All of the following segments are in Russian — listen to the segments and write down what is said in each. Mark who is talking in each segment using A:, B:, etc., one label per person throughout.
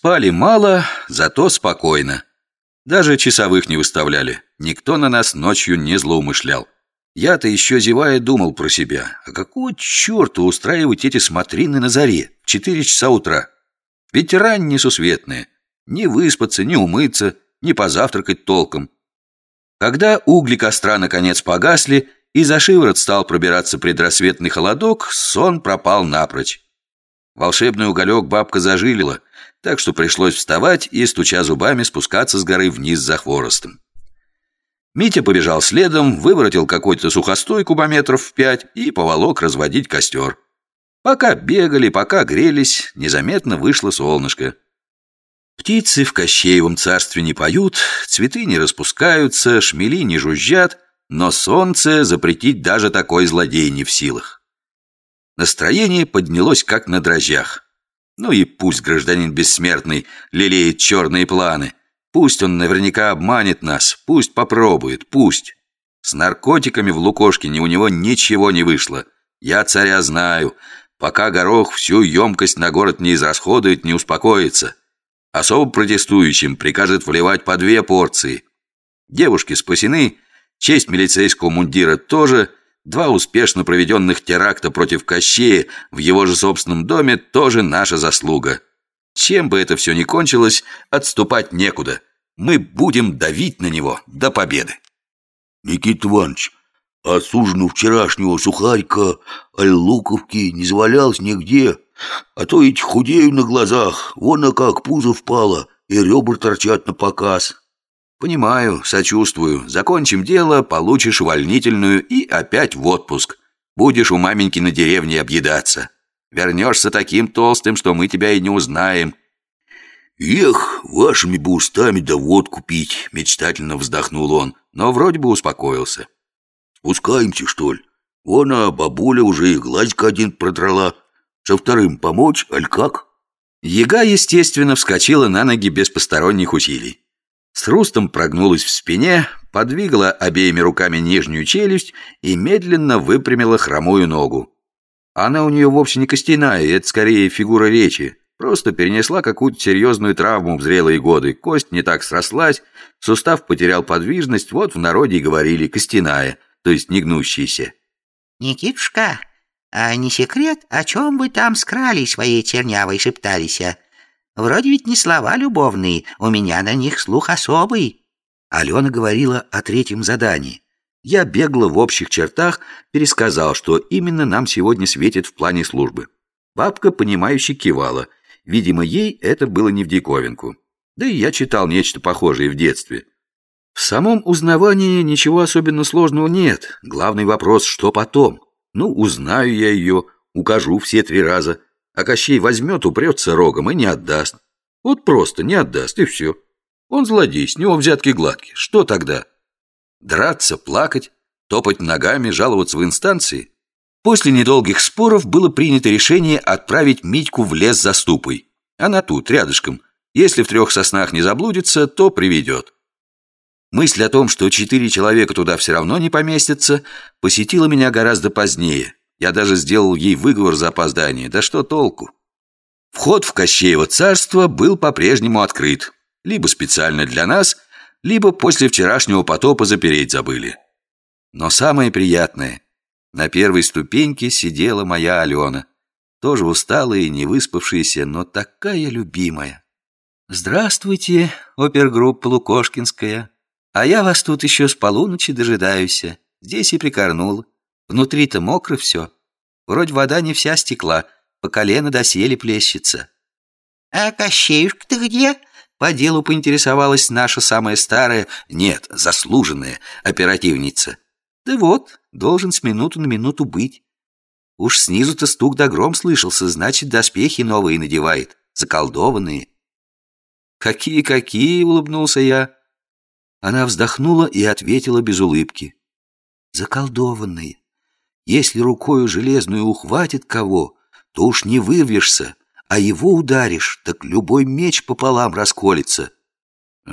A: Спали мало, зато спокойно. Даже часовых не выставляли. Никто на нас ночью не злоумышлял. Я-то еще зевая думал про себя. А какого черта устраивать эти смотрины на заре четыре часа утра? Ведь рань несусветная. Не выспаться, не умыться, не позавтракать толком. Когда угли костра наконец погасли, и за шиворот стал пробираться предрассветный холодок, сон пропал напрочь. Волшебный уголек бабка зажилила, так что пришлось вставать и, стуча зубами, спускаться с горы вниз за хворостом. Митя побежал следом, выворотил какой-то сухостой кубометров в пять и поволок разводить костер. Пока бегали, пока грелись, незаметно вышло солнышко. Птицы в Кощеевом царстве не поют, цветы не распускаются, шмели не жужжат, но солнце запретить даже такой злодей не в силах. Настроение поднялось как на дрожжах. Ну и пусть гражданин бессмертный лелеет черные планы. Пусть он наверняка обманет нас, пусть попробует, пусть. С наркотиками в Лукошкине у него ничего не вышло. Я царя знаю. Пока горох всю емкость на город не израсходует, не успокоится. Особо протестующим прикажет вливать по две порции. Девушки спасены, честь милицейского мундира тоже – Два успешно проведенных теракта против Кощея в его же собственном доме тоже наша заслуга. Чем бы это все ни кончилось, отступать некуда. Мы будем давить на него до победы.
B: Никита Иванович, а с ужину вчерашнего сухарика, аль луковки не завалялось нигде. А то ведь худею на глазах, вон а как пузо впало, и ребра торчат на показ.
A: «Понимаю, сочувствую. Закончим дело, получишь увольнительную и опять в отпуск. Будешь у маменьки на деревне объедаться. Вернешься таким толстым, что мы тебя и не узнаем».
B: «Эх, вашими бы устами да водку пить!» — мечтательно вздохнул он, но вроде бы успокоился. «Спускаемся, что ли? Вон, а бабуля уже и глазик один продрала. Со вторым помочь, аль как?»
A: Ега, естественно, вскочила на ноги без посторонних усилий. С хрустом прогнулась в спине, подвигала обеими руками нижнюю челюсть и медленно выпрямила хромую ногу. Она у нее вовсе не костяная, это скорее фигура речи. Просто перенесла какую-то серьезную травму в зрелые годы. Кость не так срослась, сустав потерял подвижность, вот в народе и говорили «костяная», то есть негнущаяся.
C: «Никитушка, а не секрет, о чем вы там с своей чернявой шептались?» Вроде ведь не слова любовные, у меня на них слух особый».
A: Алена говорила о третьем задании. Я бегло в общих чертах пересказал, что именно нам сегодня светит в плане службы. Бабка, понимающе кивала. Видимо, ей это было не в диковинку. Да и я читал нечто похожее в детстве. В самом узнавании ничего особенно сложного нет. Главный вопрос, что потом? Ну, узнаю я ее, укажу все три раза – а Кощей возьмет, упрется рогом и не отдаст. Вот просто не отдаст, и все. Он злодей, с него взятки гладкие. Что тогда? Драться, плакать, топать ногами, жаловаться в инстанции? После недолгих споров было принято решение отправить Митьку в лес за ступой. Она тут, рядышком. Если в трех соснах не заблудится, то приведет. Мысль о том, что четыре человека туда все равно не поместятся, посетила меня гораздо позднее – я даже сделал ей выговор за опоздание. Да что толку? Вход в Кощеево царство был по-прежнему открыт. Либо специально для нас, либо после вчерашнего потопа запереть забыли. Но самое приятное, на первой ступеньке сидела моя Алена. Тоже усталая и не выспавшаяся, но такая любимая. «Здравствуйте, опергруппа Лукошкинская. А я вас тут еще с полуночи дожидаюсь. Здесь и прикорнул. Внутри-то мокро все. Вроде вода не вся стекла, по колено доселе плещется.
C: «А Кощеюшка-то где?»
A: По делу поинтересовалась наша самая старая, нет, заслуженная оперативница. Да вот, должен с минуту на минуту быть. Уж снизу-то стук да гром слышался, значит, доспехи новые надевает, заколдованные. «Какие-какие?» — улыбнулся я. Она вздохнула и ответила без улыбки. «Заколдованные. Если рукою железную ухватит кого, то уж не вырвешься, а его ударишь, так любой меч пополам расколется.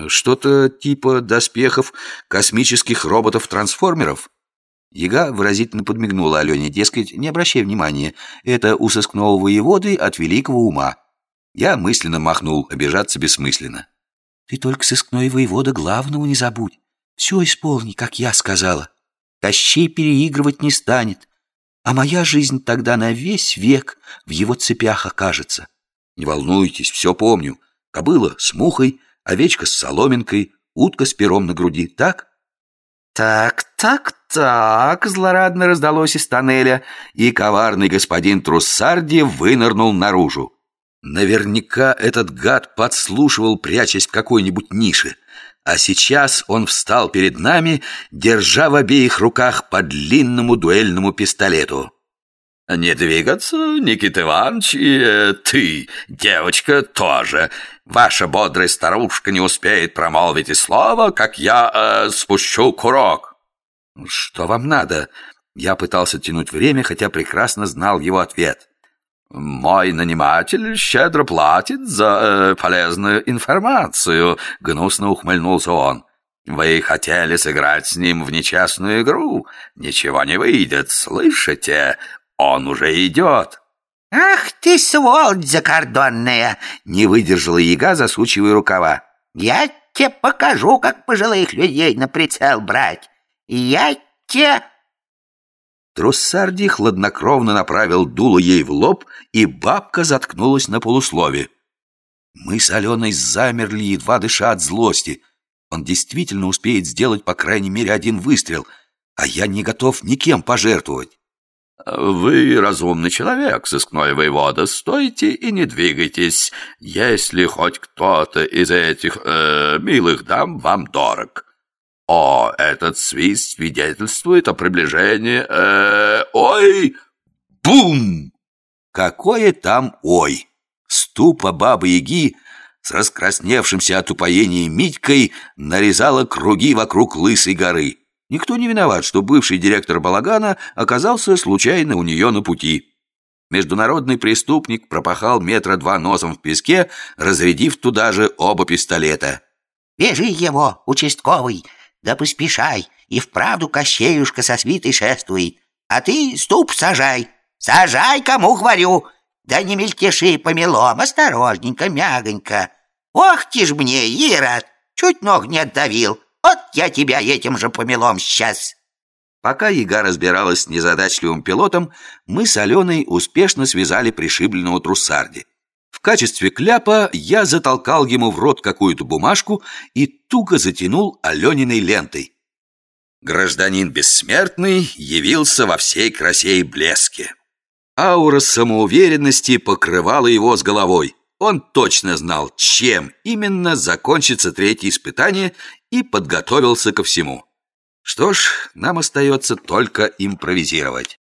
A: Что-то типа доспехов космических роботов-трансформеров? Яга выразительно подмигнула Алене, дескать, не обращай внимания, это у сыскного воеводы от великого ума. Я мысленно махнул, обижаться бессмысленно.
C: Ты только сыскной воевода главного не забудь. Все исполни, как я сказала. Кощей переигрывать не станет, а моя жизнь тогда на весь век в его цепях окажется.
A: Не волнуйтесь, все помню. Кобыла с мухой, овечка с соломинкой, утка с пером на груди, так?
C: Так, так, так, злорадно раздалось из тоннеля,
A: и коварный господин Труссарди вынырнул наружу. Наверняка этот гад подслушивал, прячась в какой-нибудь нише. А сейчас он встал перед нами, держа в обеих руках по длинному дуэльному пистолету.
B: «Не двигаться, Никита Иванович, и э, ты, девочка, тоже. Ваша бодрая старушка не успеет промолвить и слова, как я э, спущу курок».
A: «Что вам надо?» Я пытался тянуть время, хотя прекрасно знал его ответ.
B: «Мой наниматель щедро платит за э, полезную информацию», — гнусно ухмыльнулся он. «Вы хотели сыграть с ним в нечестную игру? Ничего не выйдет, слышите? Он уже идет!»
C: «Ах ты, сволочь закордонная!» Не выдержала яга, засучивая рукава. «Я тебе покажу, как пожилых людей на прицел брать! Я тебе...»
A: Труссарди хладнокровно направил дуло ей в лоб, и бабка заткнулась на полуслове. Мы с Аленой замерли, едва дыша от злости. Он действительно успеет сделать по крайней мере один выстрел, а я не готов никем пожертвовать.
B: «Вы разумный человек, сыскной воевода, стойте и не двигайтесь, если хоть кто-то из этих э, милых дам вам дорог. О, этот свист свидетельствует о приближении... Э, ой! Бум!»
A: Какое там ой! Ступа бабы-яги с раскрасневшимся от упоения Митькой нарезала круги вокруг лысой горы. Никто не виноват, что бывший директор балагана оказался случайно у нее на пути. Международный преступник пропахал метра два носом в песке, разрядив туда же оба пистолета.
C: «Бежи его, участковый, да поспешай, и вправду Кощеюшка со свитой шествуй. А ты ступ сажай, сажай, кому говорю, да не мельтеши помелом, осторожненько, мягонько. Ох ты ж мне, Ирод, чуть ног не отдавил». Вот я тебя этим же помелом сейчас!»
A: Пока Яга разбиралась с незадачливым пилотом, мы с Аленой успешно связали пришибленного Труссарди. В качестве кляпа я затолкал ему в рот какую-то бумажку и туго затянул Алениной лентой. Гражданин бессмертный явился во всей красе и блеске. Аура самоуверенности покрывала его с головой. Он точно знал, чем именно закончится третье испытание и подготовился ко всему. Что ж, нам остается только импровизировать.